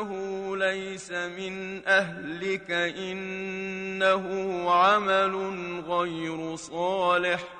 إنه ليس من أهلك إنه عمل غير صالح.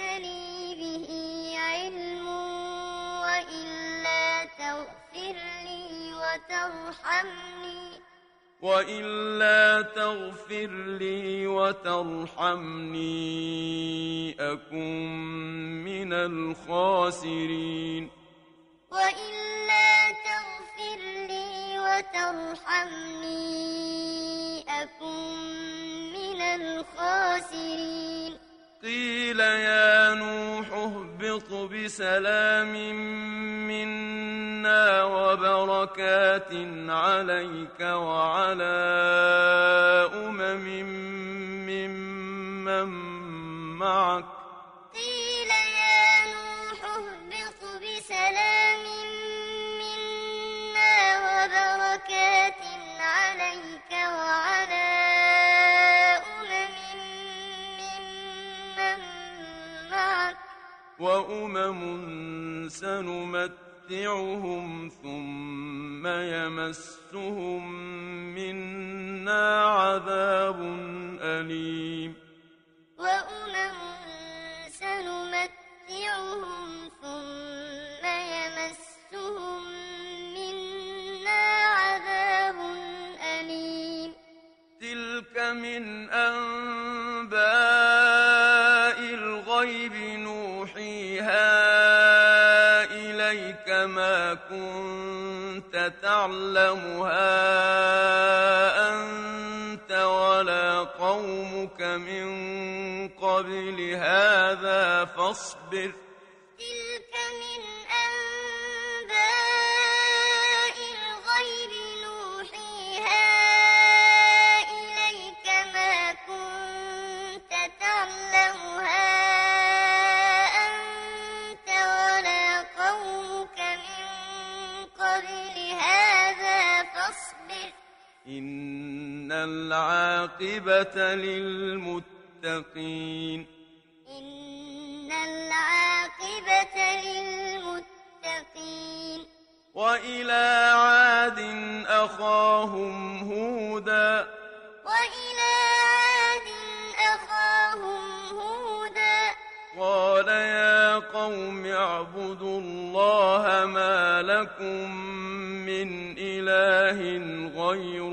لي وترحمني. وإلا تغفر لي وترحمني أكن من الخاسرين. وإلا تغفر لي وترحمني أكن من الخاسرين. قيل يا نوح اهبط بسلام منا وبركات عليك وعلى أمم ممن معك. وأمم سنمتعهم ثم يمسهم منا تعلمها أنت ولا قومك من قبل هذا فاصبر العاقبة للمتقين. إن العاقبة للمتقين. وإلى عاد أخاهم هودا. وإلى عاد أخاهم هودا. قال يا قوم اعبدوا الله ما لكم من إله غيره.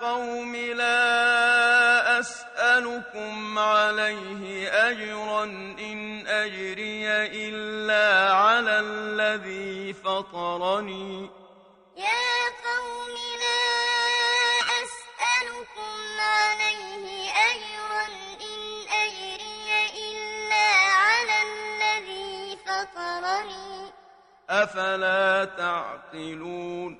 قوم لا أسألكم عليه أجرا إن أجري إلا على الذي فطرني. يا قوم لا أسألكم عليه أجرا إن أجري إلا على الذي فطرني. أفلا تعقلون؟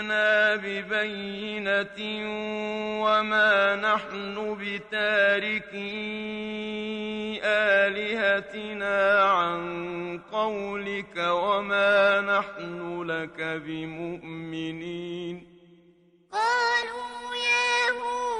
جئتنا ببينة وما نحن بتاركي آلهتنا عن قولك وما نحن لك بمؤمنين قالوا يا هود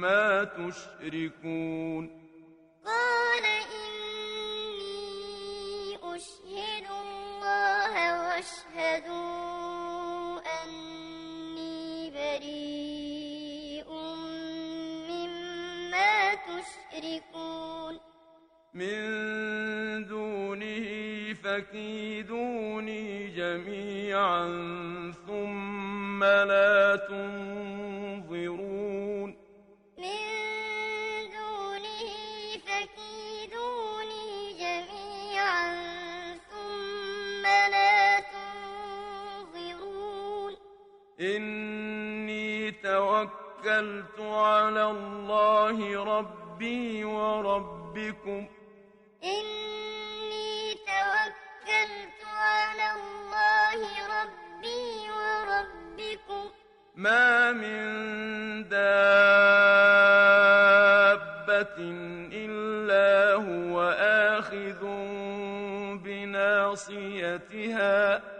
مما تشركون قال إني أشهد الله واشهدوا أني بريء مما تشركون. من دونه فكيدوني جميعا ثم لا تنظرون توكلت على الله ربي وربكم. إني توكلت على الله ربي وربكم. ما من دابة إلا هو آخذ بناصيتها. ما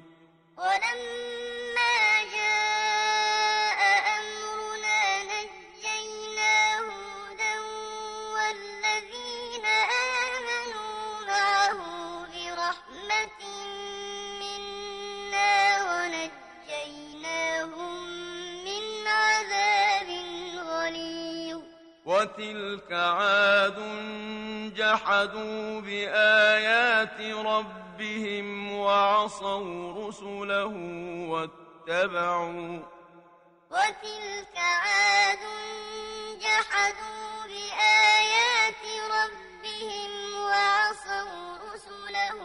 وتلك عاد جحدوا بآيات ربهم وعصوا رسله واتبعوا وتلك عاد جحدوا بآيات ربهم وعصوا رسله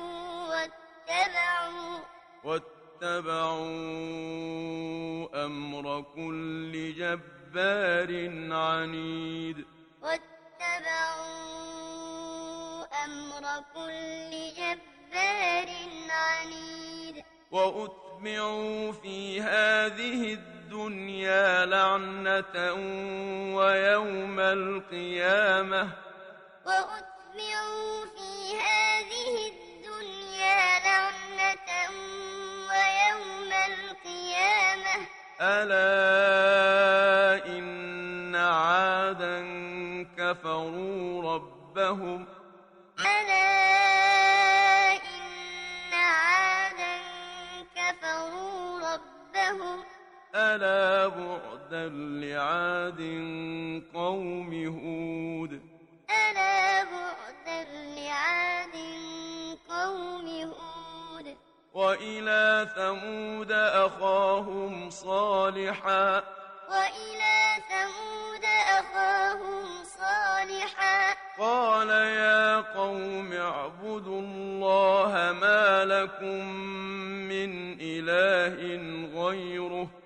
واتبعوا واتبعوا أمر كل جبار عنيد أمر كل جبار عنيد وأتبعوا في هذه الدنيا لعنة ويوم القيامة وأتبعوا في هذه الدنيا لعنة ويوم القيامة ألا إن عادا كفروا ربهم ألا بعدا لعاد قوم هود ألا بعدا لعاد قوم هود وإلى ثمود أخاهم صالحا وإلى ثمود أخاهم صالحا قال يا قوم اعبدوا الله ما لكم من إله غيره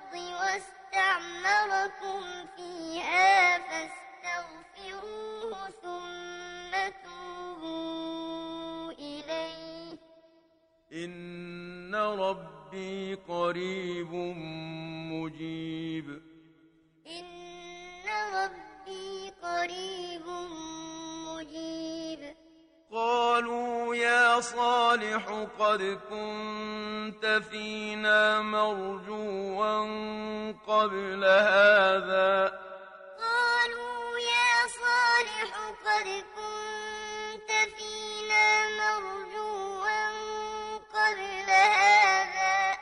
واستعمركم فيها فاستغفروه ثم توبوا إليه. إن ربي قريب مجيب. إن ربي قريب مجيب قالوا يا صالح قد كنت فينا مرجوا قبل هذا. قالوا يا صالح قد كنت فينا مرجوا قبل هذا.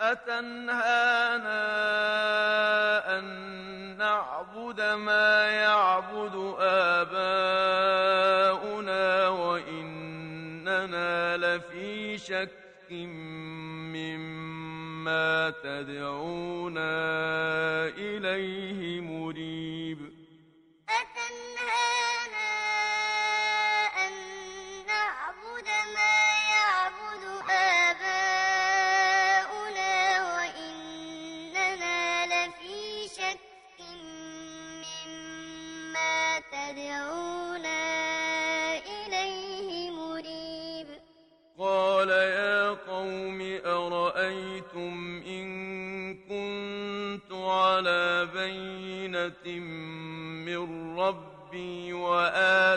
أتنهانا تدعونا إليه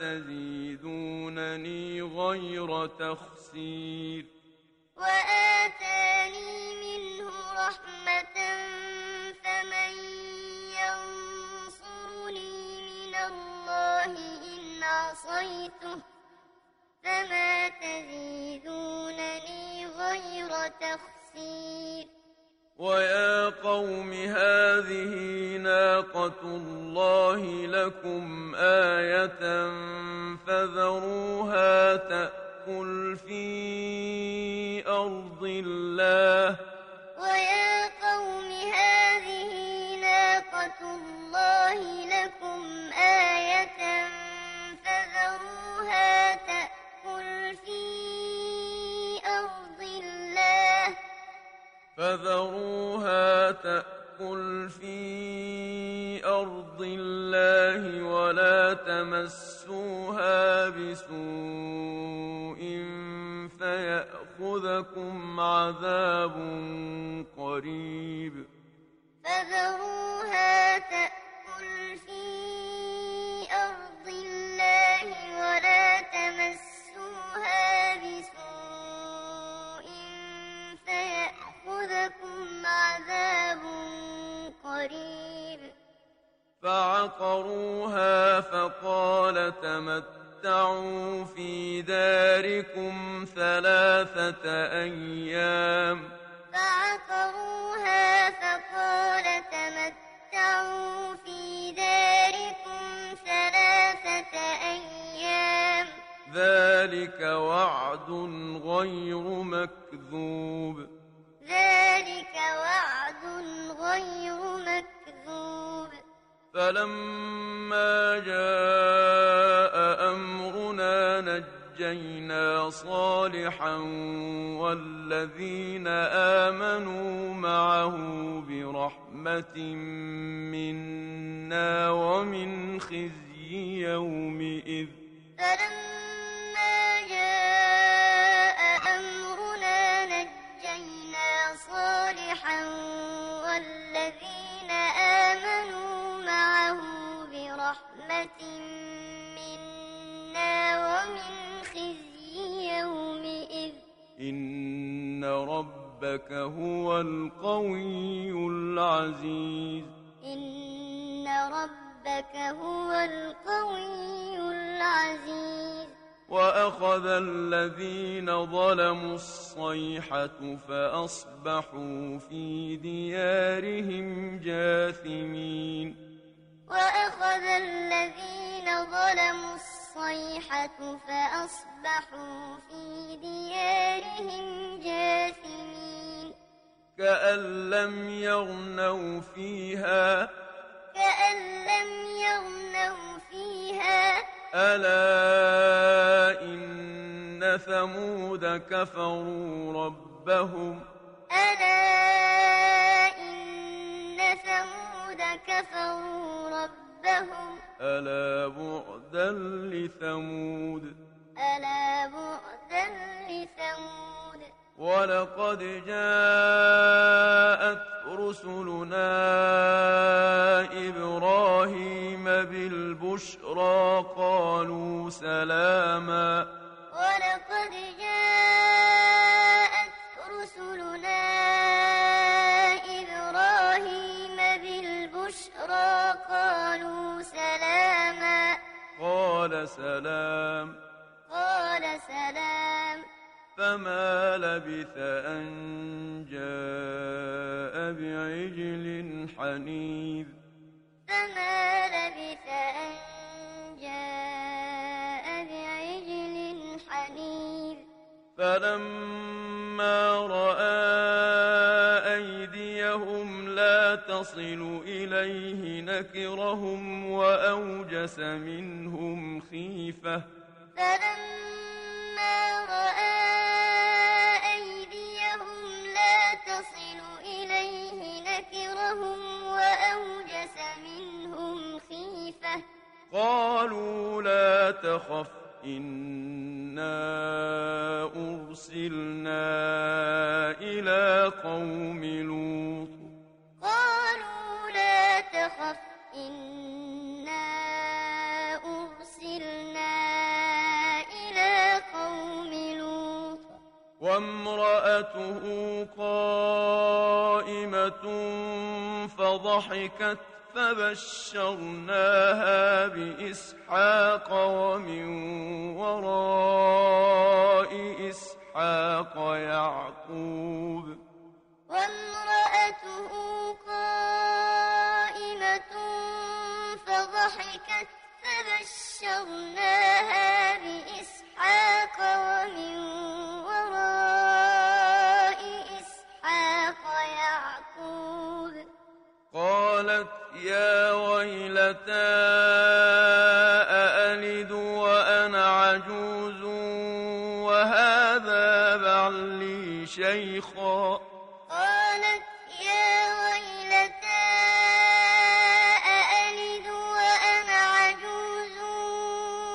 تزيدونني غير تخسير. وآتاني منه رحمة فمن ينصرني من الله إن عصيته. فما تزيدونني غير تخسير. ويا قوم هذه ناقة الله لكم آية فذروها تأكل في أرض الله فذروها تأكل في أرض الله ولا تمسوها بسوء فيأخذكم عذاب قريب. فذروها تأكل عذاب قريب. فعقروها فقال تمتعوا في داركم ثلاثة أيام. فعقروها فقال تمتعوا في داركم ثلاثة أيام. ذلك وعد غير ربك هو القوي العزيز. وأخذ الذين ظلموا الصيحة فأصبحوا في ديارهم جاثمين. وأخذ الذين ظلموا الصيحة فأصبحوا في ديارهم جاثمين. كأن لم يغنوا فيها كأن يغنوا فيها. ألا إن ثمود كفروا ربهم. ألا إن ثمود كفروا ربهم. ألا بعدا لثمود. ألا بعدا لثمود. ولقد جاءت رسلنا إبراهيم بالبشرى قالوا سلاما. ولقد جاءت رسلنا إبراهيم بالبشرى قالوا سلاما. قال سلام. قال سلام فما لبث أن جاء بعجل حنيذ فما لبث أن جاء بعجل حنيذ فلما رأى أيديهم لا تصل إليه نكرهم وأوجس منهم خيفة فلما رأى نكرهم وأوجس منهم خيفة قالوا لا تخف إنا أرسلنا إلى قوم لوط قالوا لا تخف إنا أرسلنا إلى قوم لوط وامرأته قائمة فضحكت فبشرناها بإسحاق ومن وراء إسحاق يعقوب. وامرأته قائمة فضحكت فبشرناها بإسحاق ومن وراء ويلتى أألد وأنا عجوز وهذا بعلي شيخا. قالت يا ويلتى أألد وأنا عجوز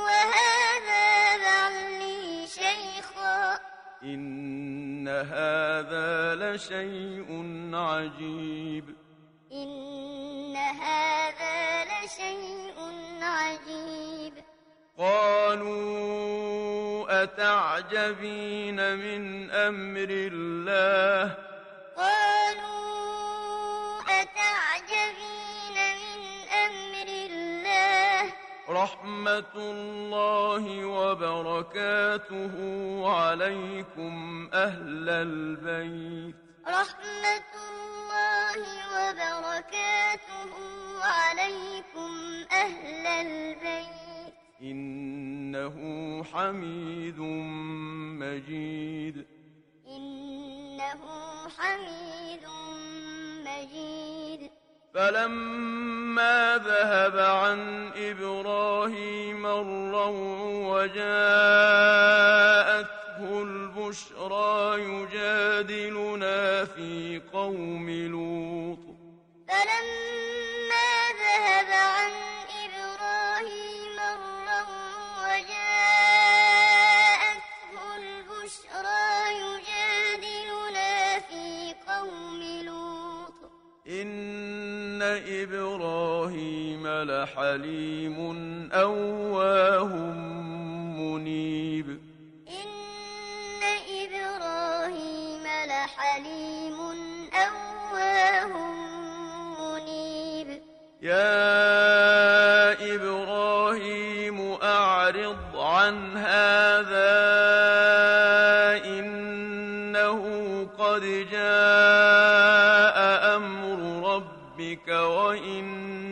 وهذا بعلي شيخا. إن هذا لشيء عجيب. قالوا أتعجبين من أمر الله؟ قالوا أتعجبين من أمر الله؟ رحمة الله وبركاته عليكم أهل البيت. رحمة الله وبركاته عليكم أهل البيت. إنه حميد مجيد. إنه حميد مجيد. فلما ذهب عن إبراهيم الروع وجاءته البشرى يجادلنا في قوم لوط. لحليم أواه منيب. إن إبراهيم لحليم أواه منيب. يا إبراهيم أعرض عن هذا إنه قد جاء أمر ربك وإنهم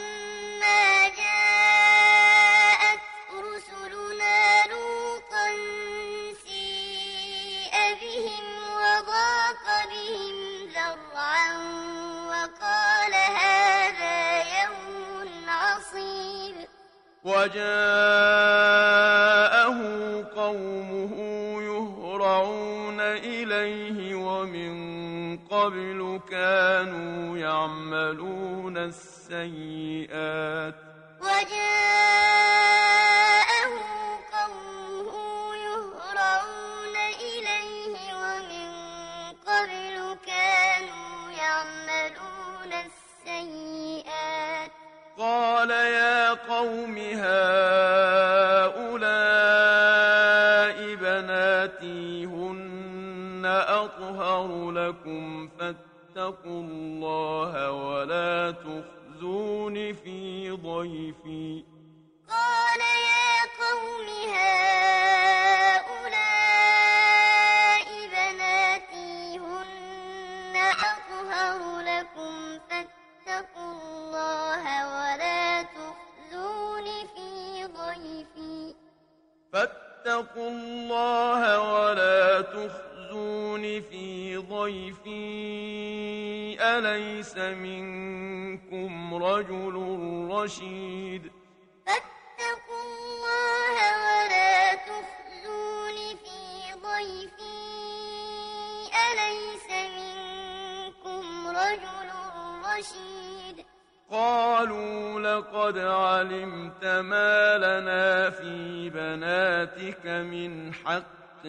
وجاءه قومه يهرعون إليه ومن قبل كانوا يعملون السيئات. وجاءه قوم هؤلاء بناتي هن أطهر لكم فاتقوا الله ولا تخزون في ضيفي. قال يا قوم هؤلاء بناتي هن أطهر لكم فاتقوا اتقوا الله ولا تخزون في ضيفي أليس منكم رجل رشيد؟ قالوا لقد علمت ما لنا في بناتك من حق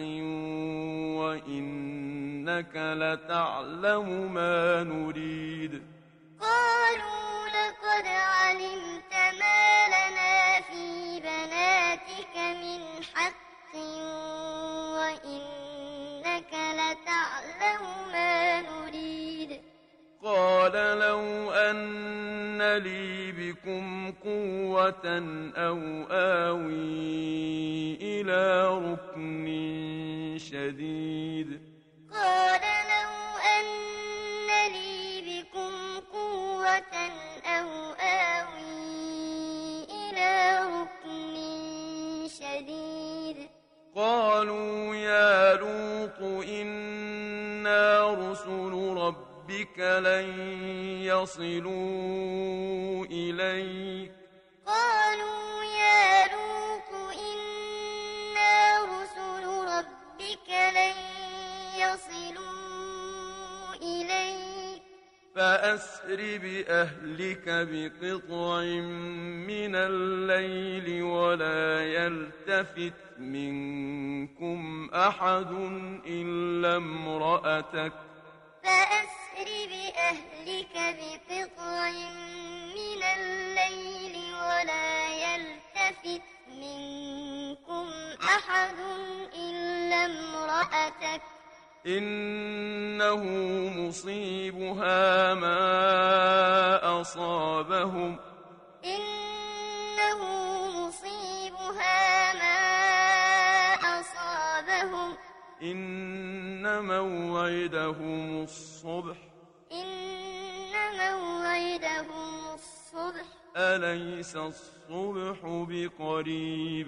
وإنك لتعلم ما نريد. قالوا لقد علمت ما لنا في بناتك من حق وإنك لتعلم ما نريد. قال لو أن لي بكم قوة أو آوي إلى ركن شديد. قال لو أن لي بكم قوة أو آوي إلى ركن شديد. قالوا يا لوط رسل ربك لن يصلوا إليك. قالوا يا لوط إنا رسل ربك لن يصلوا إليك. فأسر بأهلك بقطع من الليل ولا يلتفت منكم أحد إلا امرأتك. فأسر بأهلك بقطع من الليل ولا يلتفت منكم أحد إلا امرأتك. إنه مصيبها ما أصابهم. إنه مصيبها ما أصابهم. إن موعدهم الصبح. أليس الصبح بقريب؟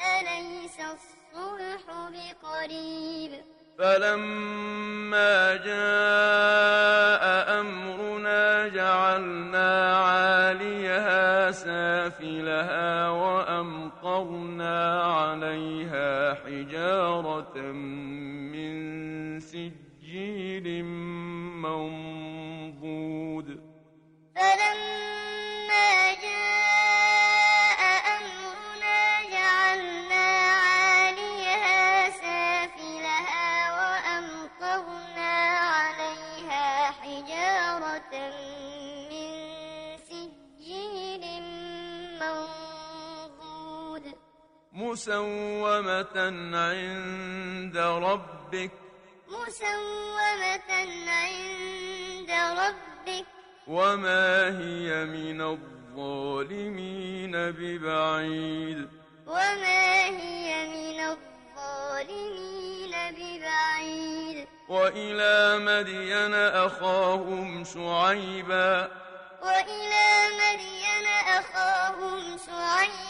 أليس الصبح بقريب؟ فلما جاء أمرنا جعلنا عاليها سافلها وأمطرنا عليها حجارة من سجيل منضود. فلما مسومة عند ربك. مسومة عند ربك. وما هي من الظالمين ببعيد. وما هي من الظالمين ببعيد. وإلى مدين أخاهم شعيبا. وإلى مدين أخاهم شعيبا.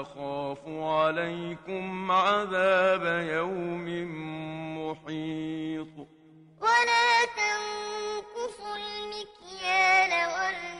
أخاف عليكم عذاب يوم محيط. ولا تنقصوا المكيال والميزان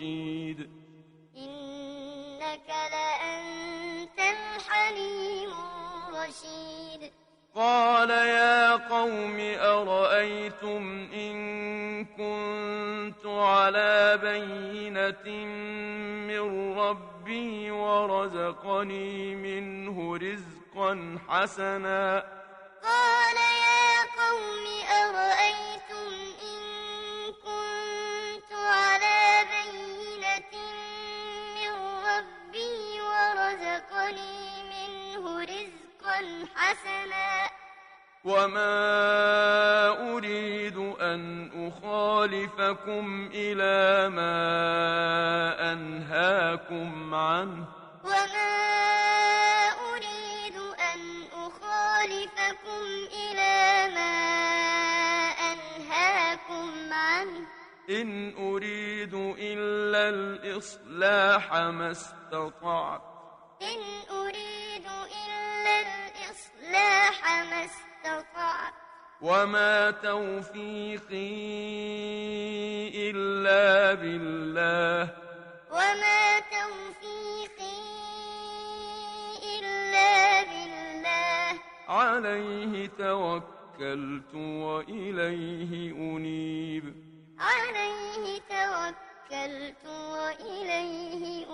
الرشيد. إنك لأنت الحليم الرشيد. قال يا قوم أرأيتم إن كنت على بينة من ربي ورزقني منه رزقا حسنا ورزقني منه رزقا حسنا. وما أريد أن أخالفكم إلى ما أنهاكم عنه. وما أريد أن أخالفكم إلى ما أنهاكم عنه. إن أريد إلا الإصلاح ما استطعت. وما توفيقي إلا بالله وما توفيقي إلا بالله عليه توكلت وإليه أنيب عليه توكلت وإليه